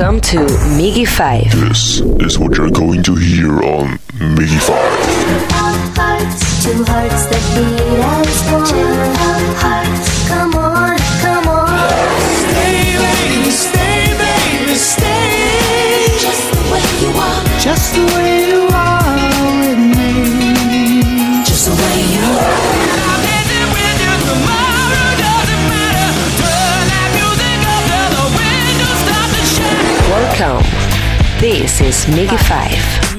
Welcome to Miggy 5. This is what you're going to hear on Miggy 5. Two Hearts, two hearts that beat as one. Two hearts, come on, come on. Stay, baby, stay, baby, stay. Just the way you are. Just the way This is Mega Five.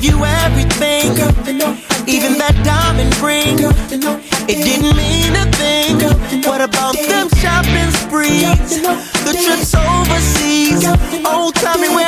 gave you everything, even that diamond ring. It didn't mean a thing. What about them shopping sprees, the trips overseas? Oh, tell me where.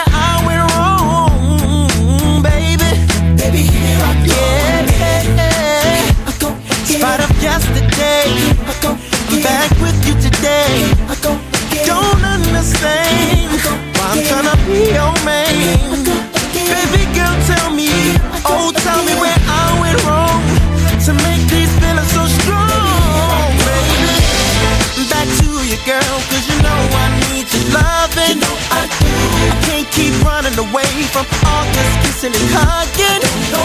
kissing and hugging. So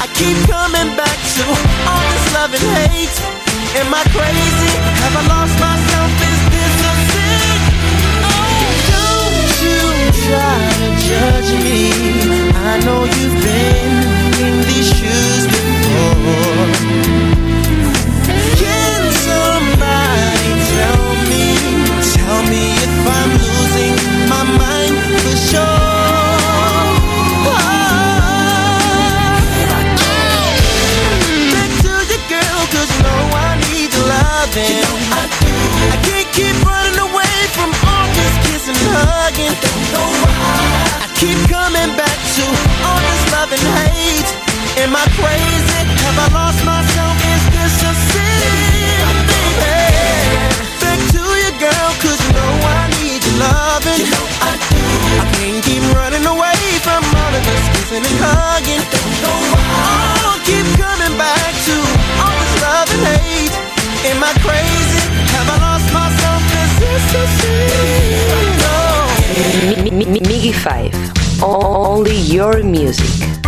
I keep coming back to all this love and hate. Am I crazy? loving. I can't keep running away from all this kissing, and hugging. I keep coming back to all this love and hate. Am I crazy? Have I lost myself? Is this a sin? Back to you, girl, cause you know I need your loving. You know I do. I can't keep running away from all of this kissing and hugging. I oh, keep coming. Miggy 5. Only your music.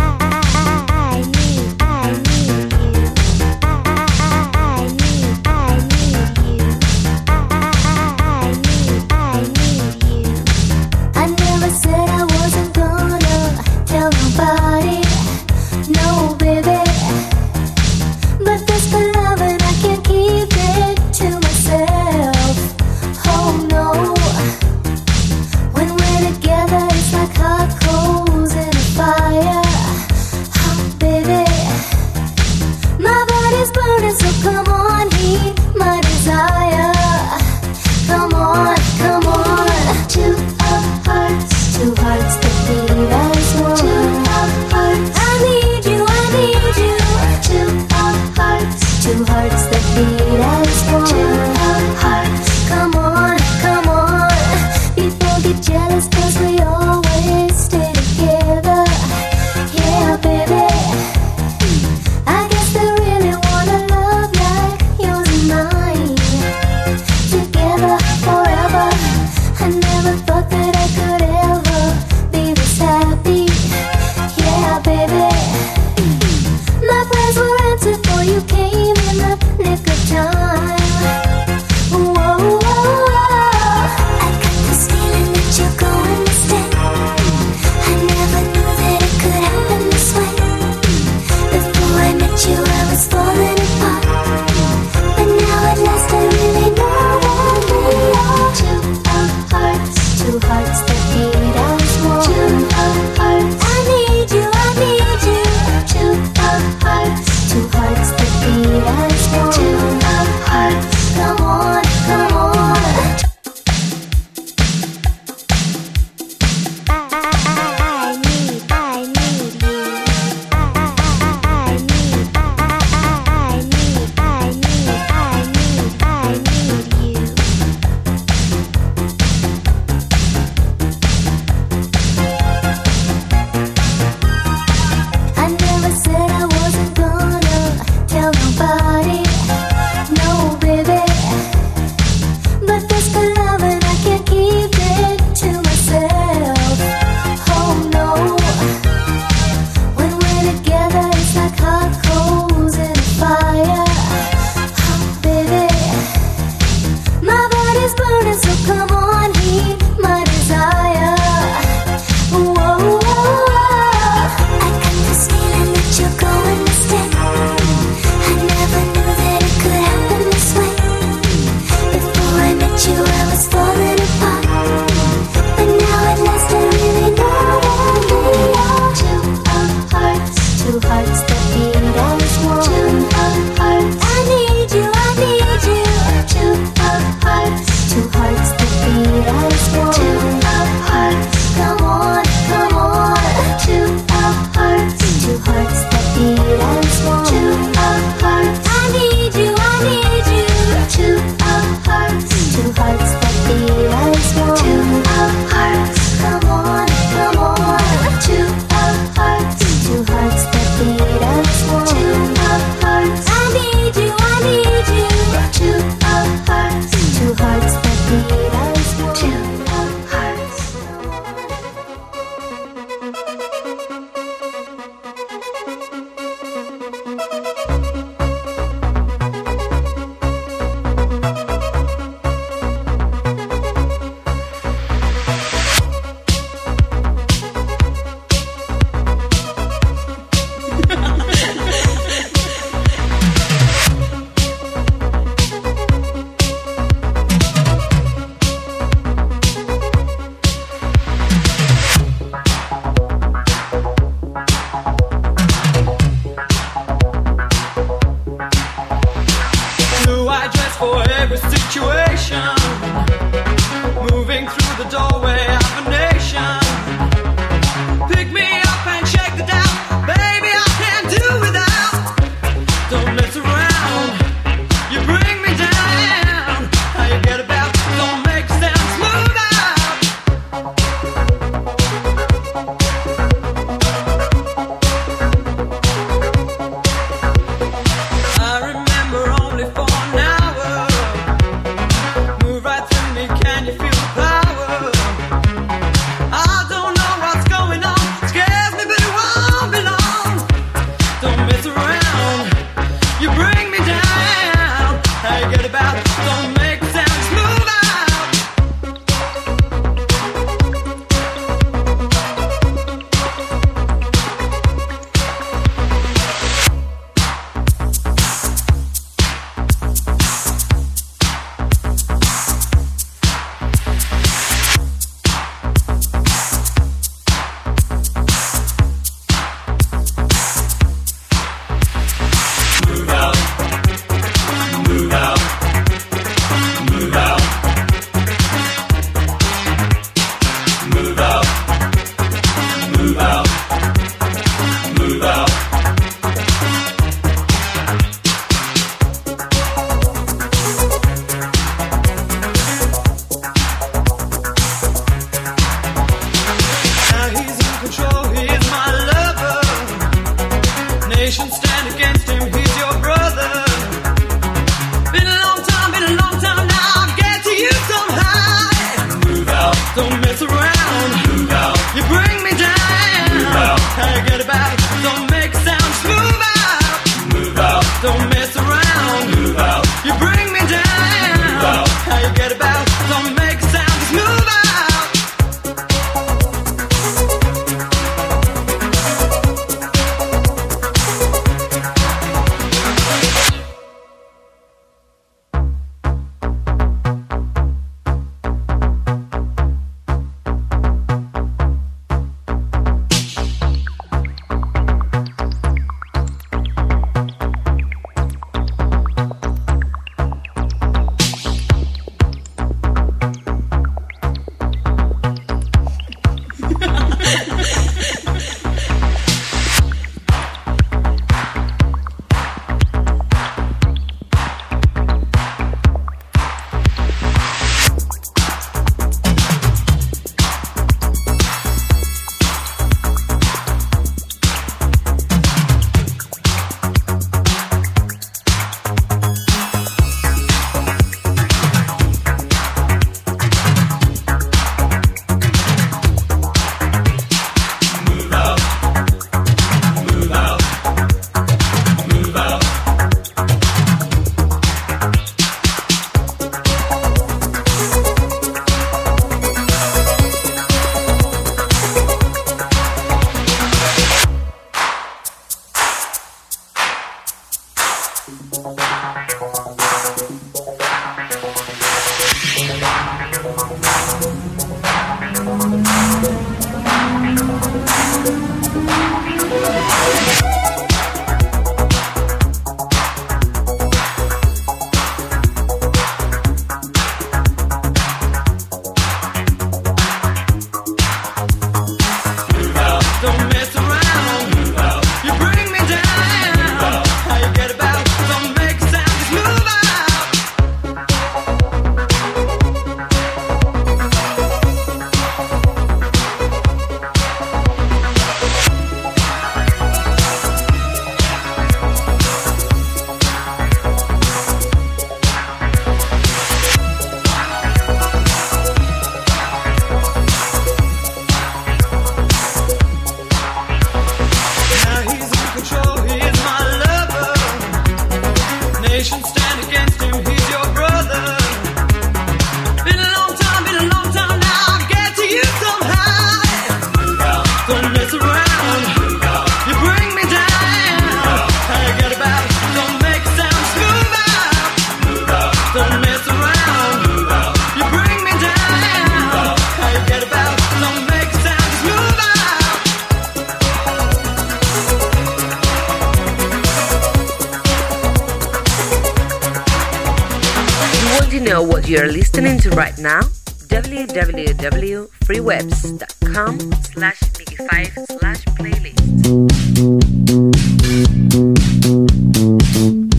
what you are listening to right now www.freewebs.com slash migy5 slash playlist.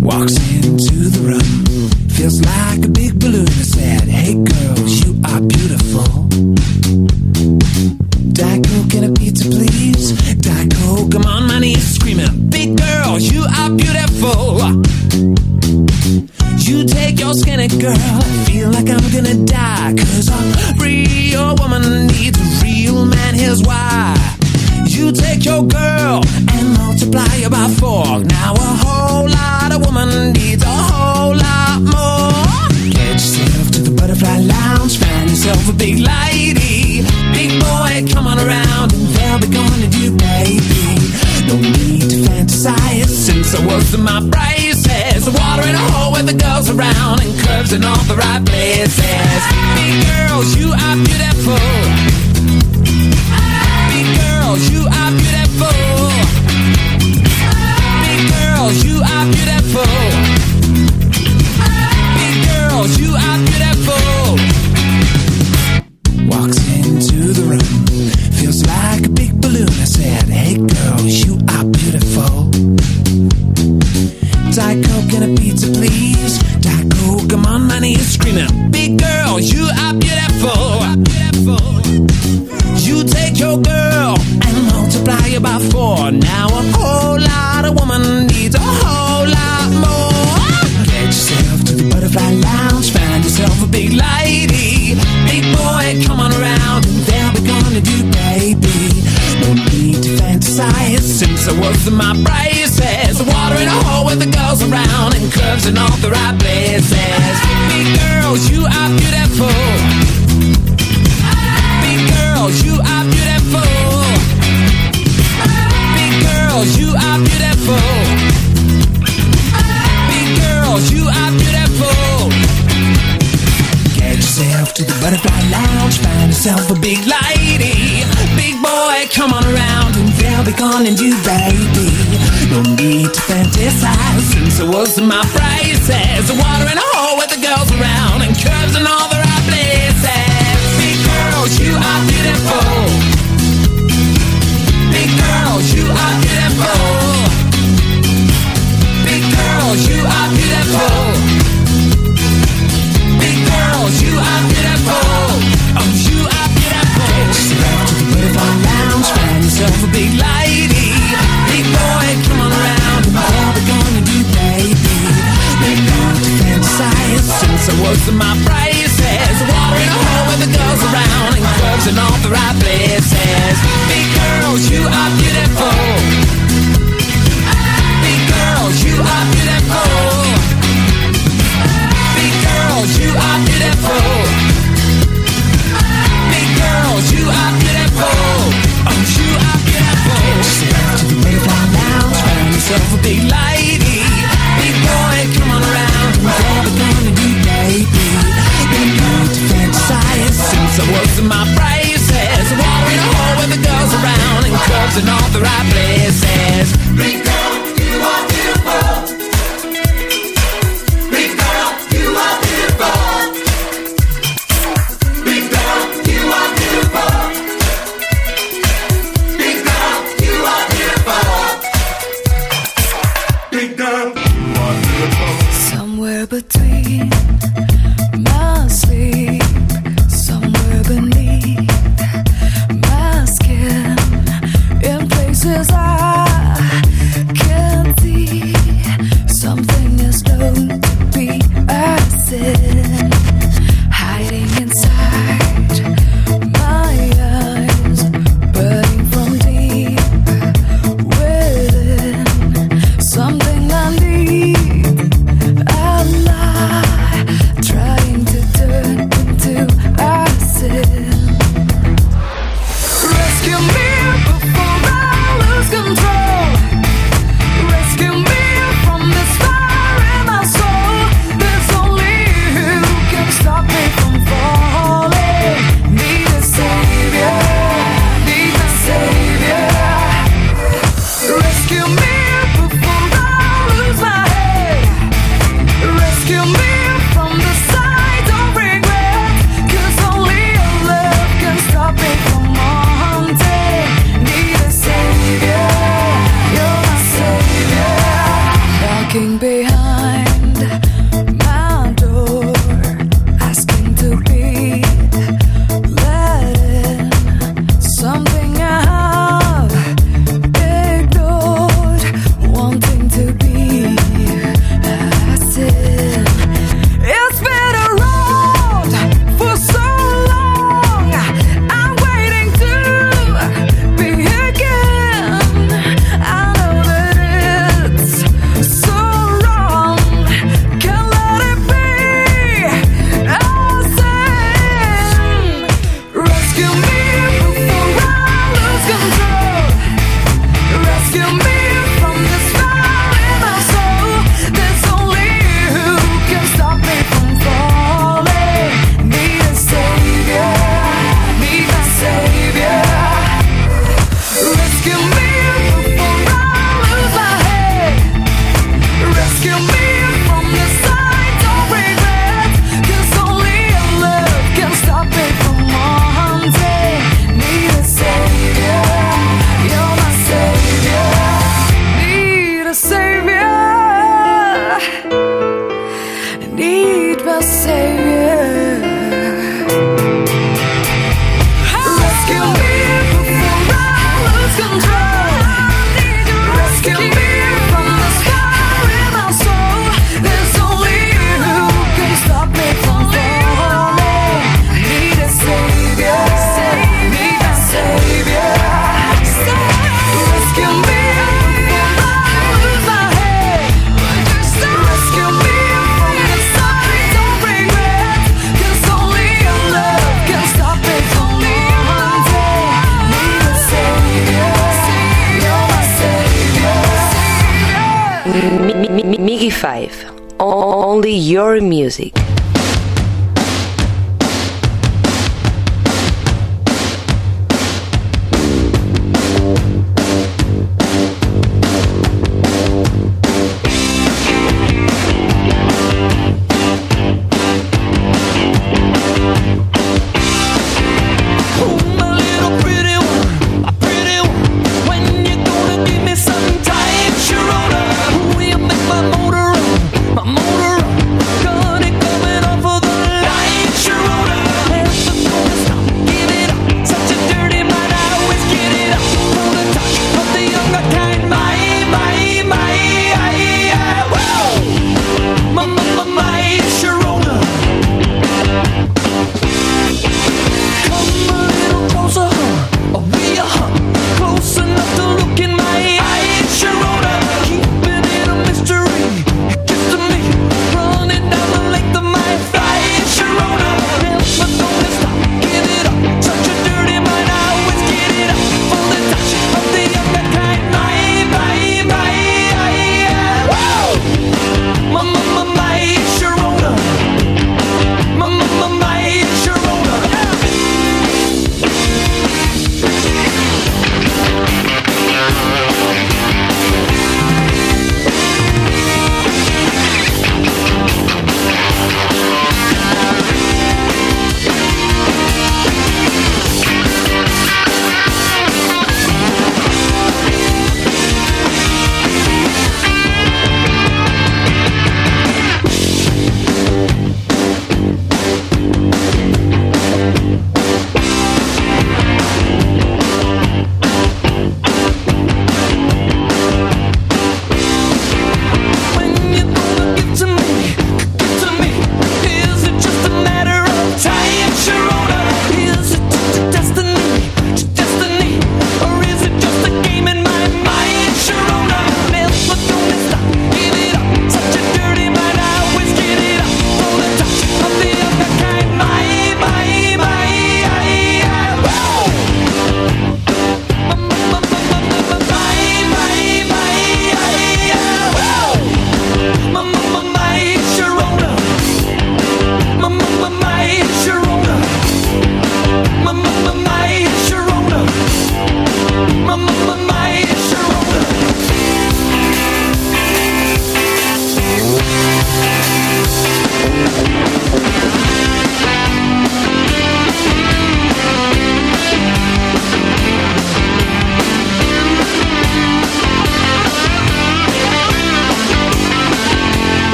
Walks into the room feels like a big balloon is said my braces. Water in a hole with the girls around and curves and all the right and all the right places.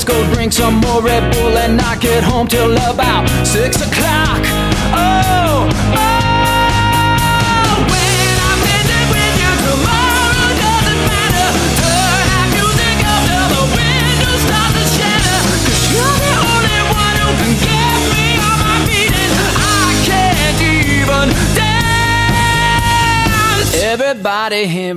Let's go drink some more Red Bull and knock it home till about six o'clock.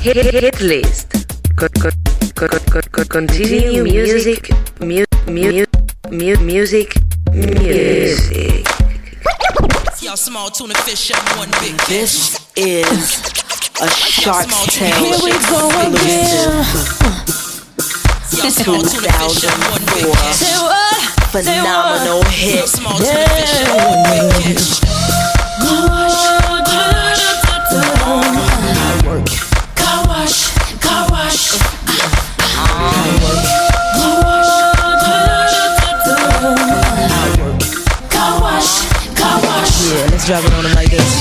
Hit, hit list. Continue music, mu mu music, small tuna fish and one big This is a shark tank. Here we go again. 2004 uh, uh. phenomenal hit. Yeah. wash, car wash. Car wash, car wash. Car wash. Yeah, let's drive it on them like this.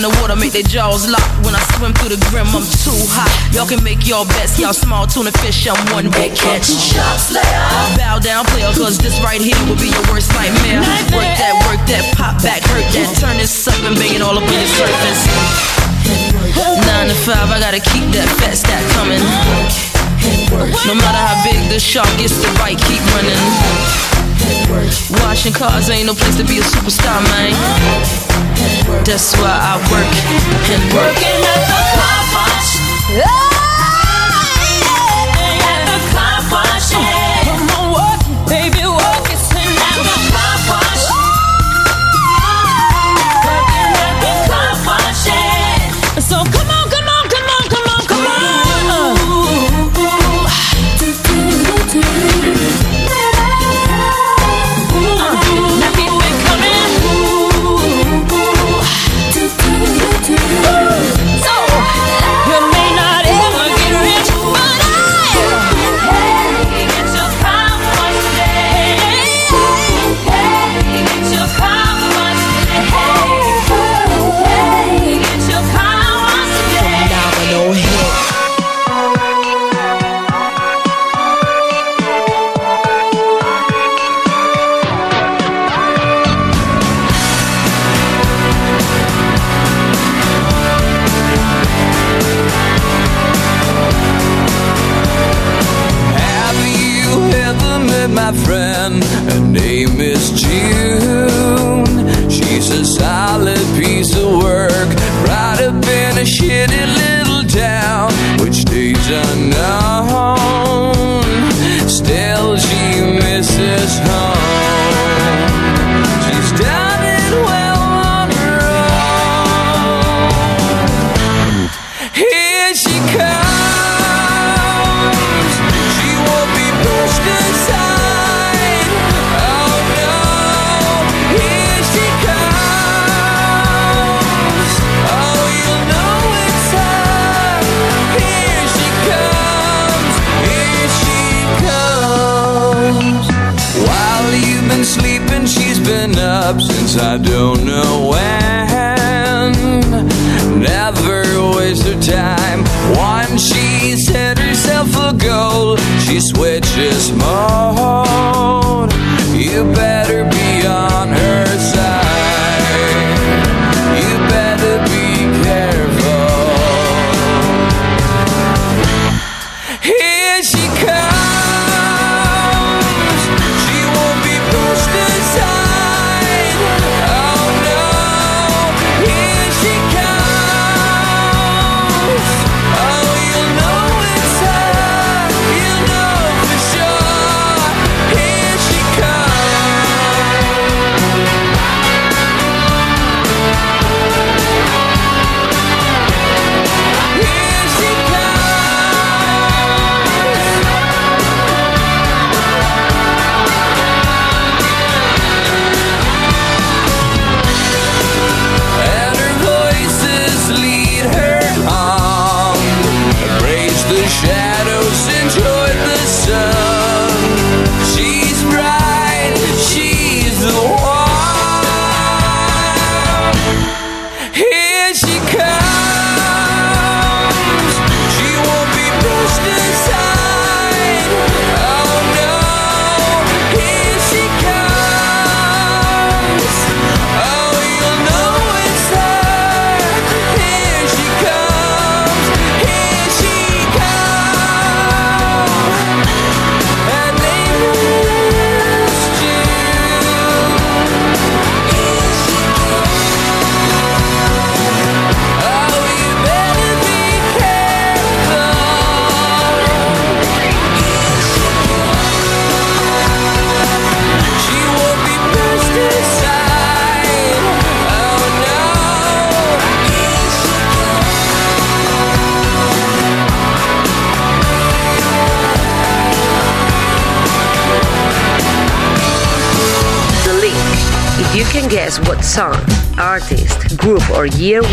In the water make their jaws lock. When I swim through the grim, I'm too hot. Y'all can make your bets, y'all small tuna fish, I'm one big catch. Slayer. Bow down, player, cause this right here will be your worst nightmare. Work that, work that, pop back, hurt that. Turn this up and bang it all up on your surface. Nine to five, I gotta keep that fat stack coming. No matter how big the shark gets, the bite keep running. Washing cars ain't no place to be a superstar, man. That's why I work and work. Working at the car wash.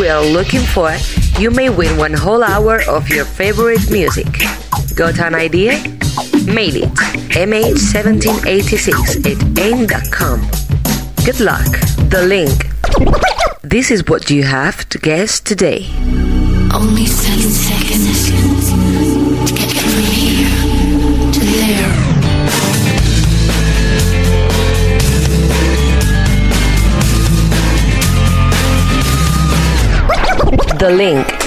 we are looking for, you may win one whole hour of your favorite music. Got an idea? Mail it mh1786 at aim.com. Good luck. The link. This is what you have to guess today. Only seven seconds. the link.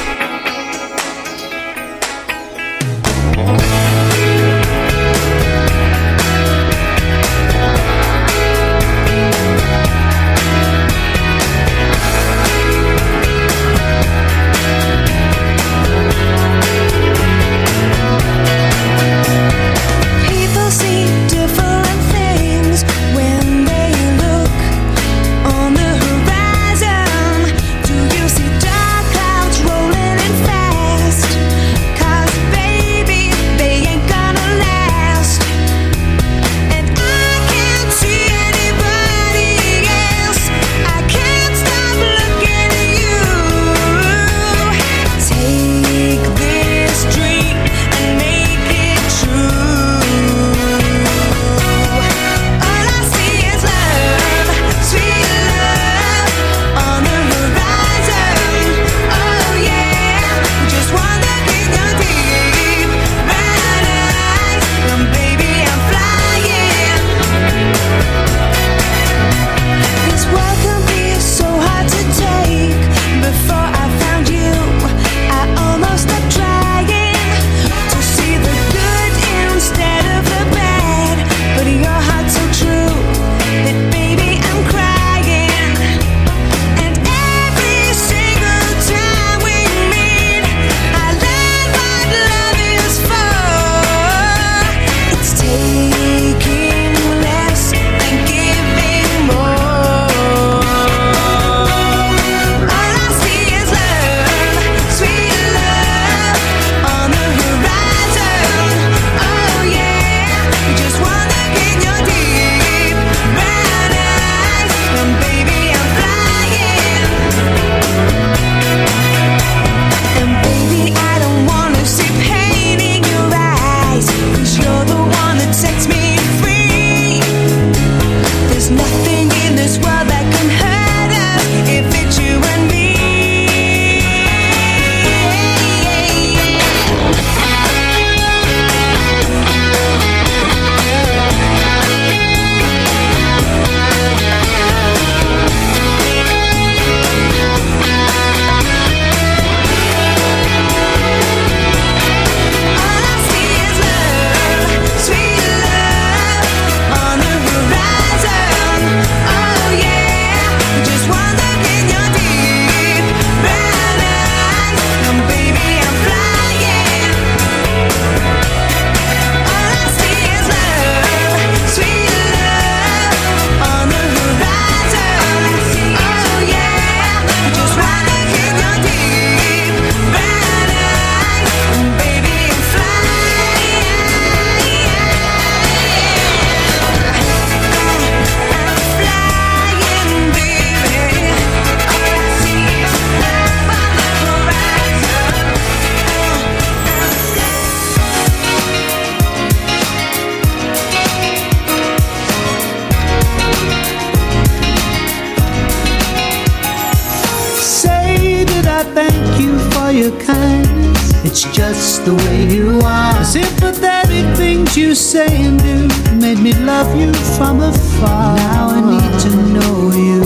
the things you say and do made me love you from afar. Now I need to know you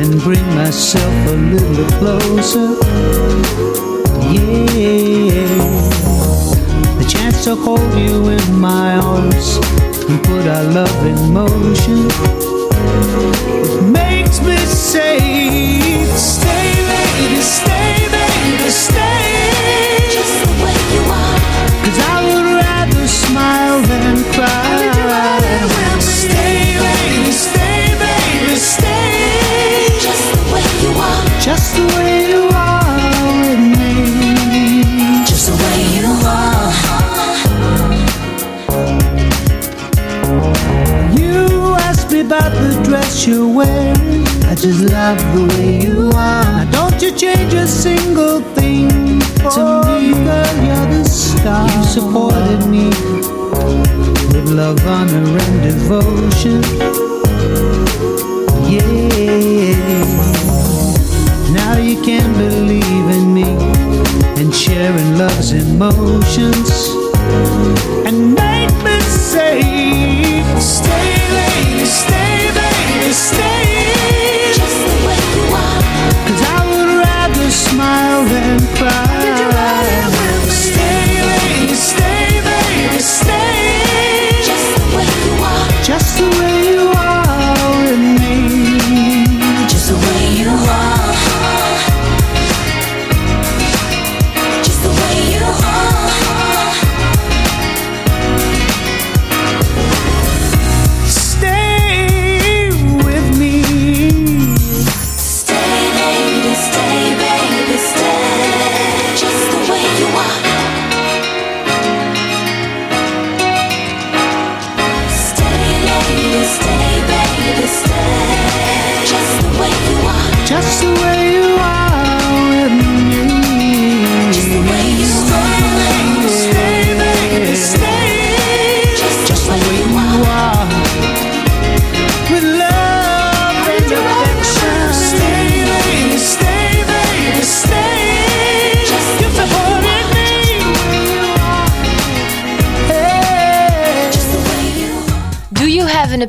and bring myself a little closer. Yeah, the chance to hold you in my arms and put our love in motion it makes me say. you're. I just love the way you are. Now don't you change a single thing to me, girl. You're the star. You supported me with love, honor, and devotion. Yeah. Now you can believe in me and sharing love's emotions and make me say, stay.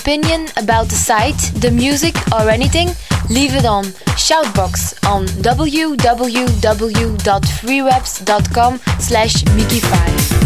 opinion about the site, the music, or anything, leave it on Shoutbox on www.freewebs.com slash migy5.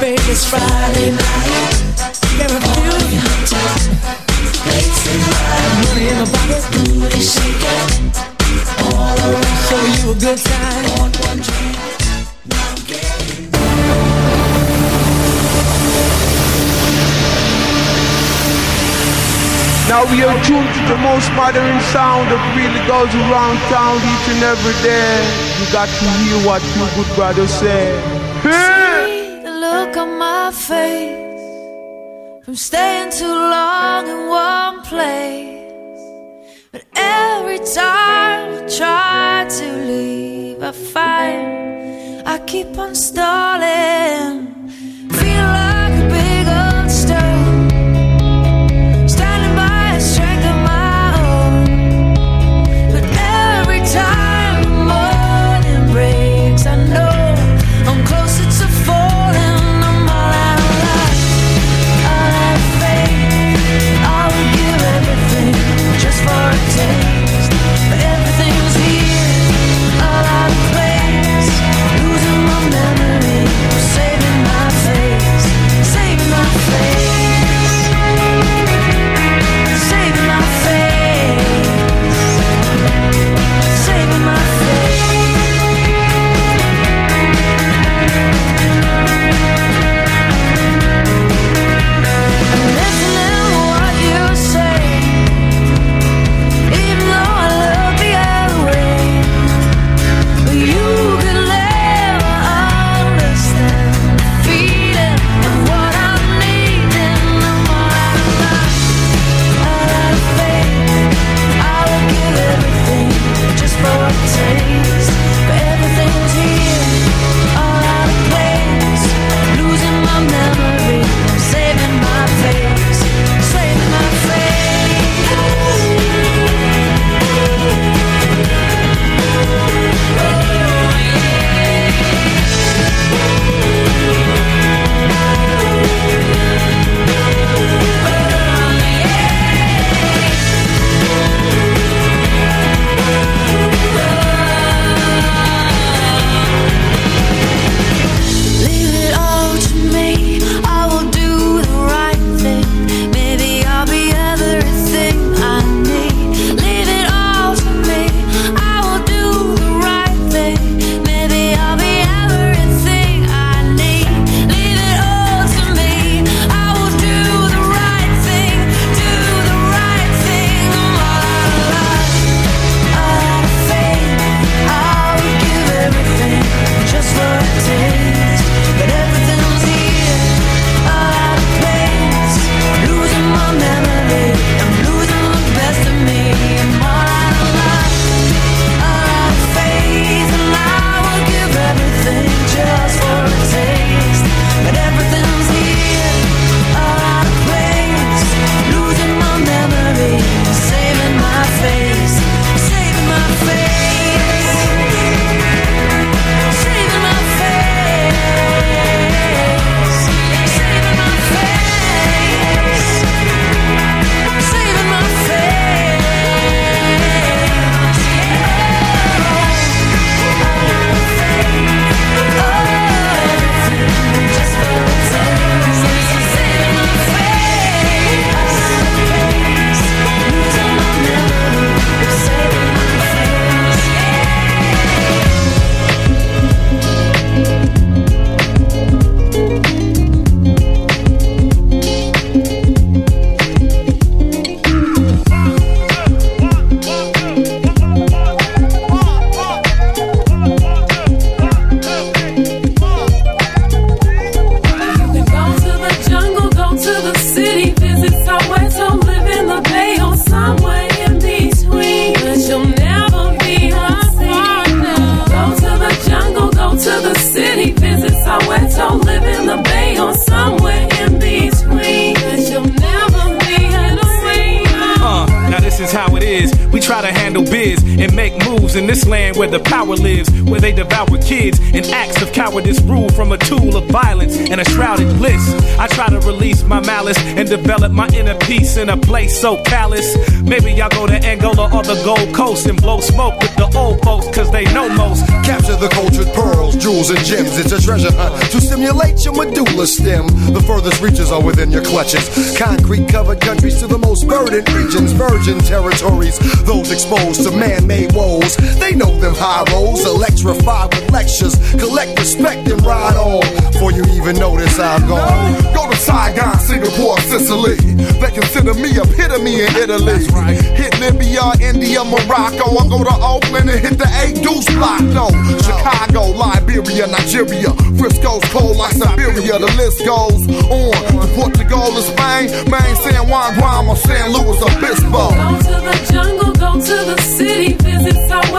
Baby, it's Friday night. Never feel Money in my pocket, booty shaking. All around, So you a good time. On one drink, now we are tuned to the most modern sound that really goes around town each and every day. You got to hear what two good brothers say. Hey! look on my face from staying too long in one place. But every time I try to leave, I find I keep on stalling. In a place so callous. Maybe y'all go to Angola or the Gold Coast and blow smoke with the old folks, cause they know most. Capture the cultured pearls, jewels, and gems. It's a treasure hunt to stimulate your medulla stem. The furthest reaches are within your clutches. Concrete covered countries to the most verdant regions, virgin territories. Those exposed to man made woes. They know them high roads, electrified with lectures. Collect respect and ride on. Before you even notice I'm gone. Go to Saigon, Singapore, Sicily. They consider me epitome in Italy. Right. Hit Libya, India, Morocco. I go to Oakland and hit the eight deuce block. No, Chicago, Liberia, Nigeria. Frisco's cold like Siberia. The list goes on. From Portugal to Spain, Maine, San Juan, Guam, or San Luis Obispo. Go to the jungle, go to the city, visit Soweto,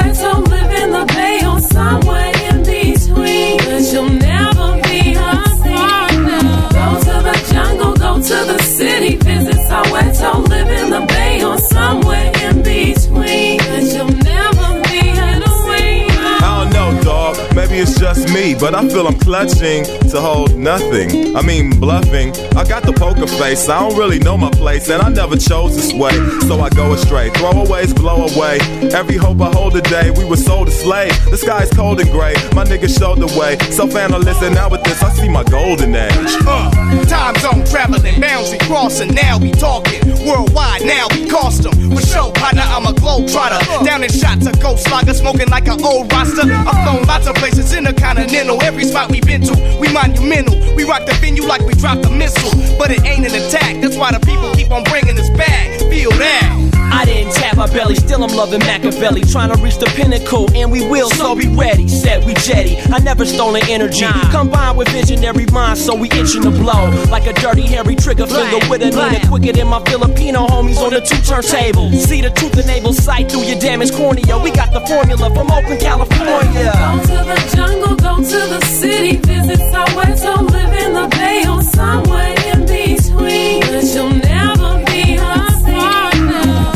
Clutching to hold nothing. I mean, bluffing. I got the poker face, I don't really know my place, and I never chose this way, so I go astray. Throwaways blow away. Every hope I hold today, we were sold a slave. The sky's cold and gray, my niggas showed the way. Self analyst, and now with this, I see my golden age. Uh, time zone traveling, boundary crossing. Now we talking worldwide. Now we cost 'em. For sure, partner, I'm a globe trotter. Down in shots, a ghost slugger, smoking like an old roster. I've flown lots of places intercontinental. Every spot we've been to, we monumental. We rock the venue like we dropped a missile, but it ain't an attack. That's why the people keep on bringing us back. Feel that. I didn't tap my belly, still I'm loving Machiavelli. Trying to reach the pinnacle, and we will, so be ready. Set, we jetty. I never stolen energy. Combined with visionary minds, so we itching to blow. Like a dirty, hairy trigger finger with a Nina. Quicker than my Filipino homies on the two turntable. See the truth enabled sight through your damaged cornea. We got the formula from Oakland, California. Go to the jungle, go to the city, visit Soweto, live in the bay or somewhere in between. But you'll never be unseen.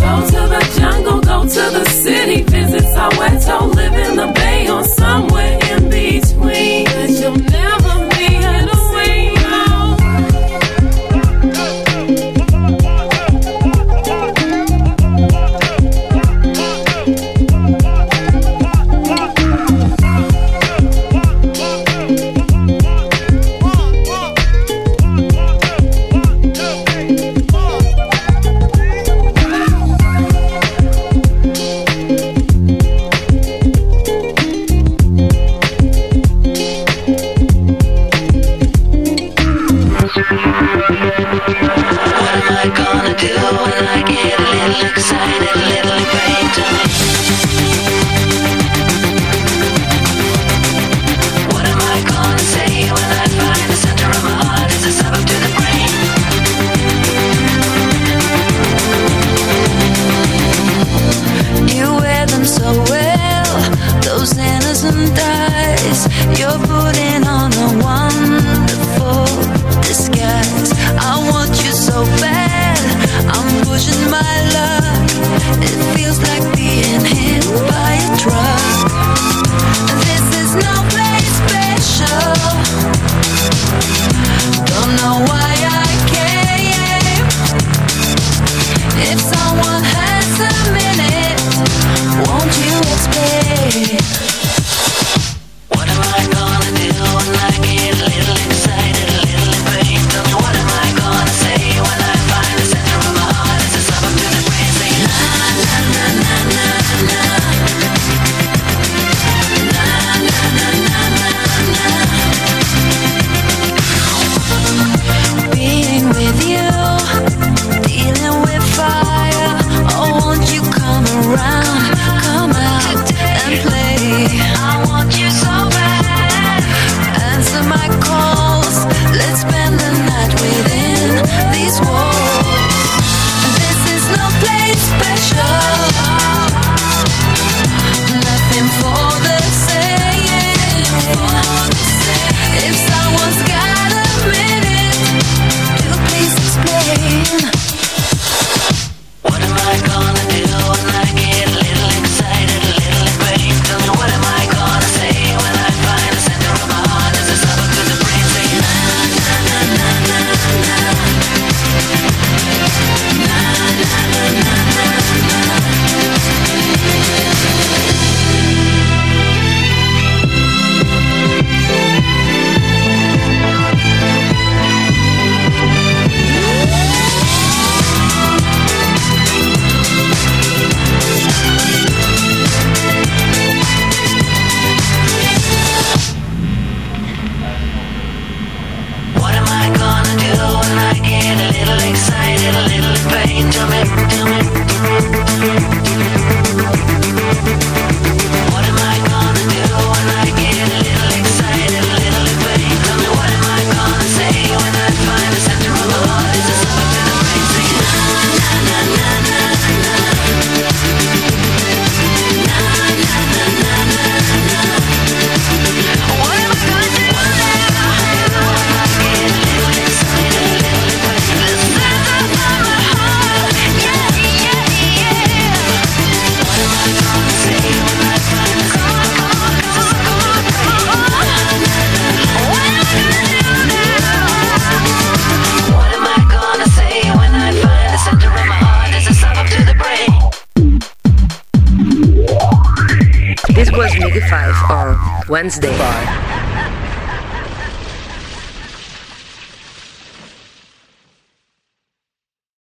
Go to the jungle, go to the city, visit Soweto, live in the bay or somewhere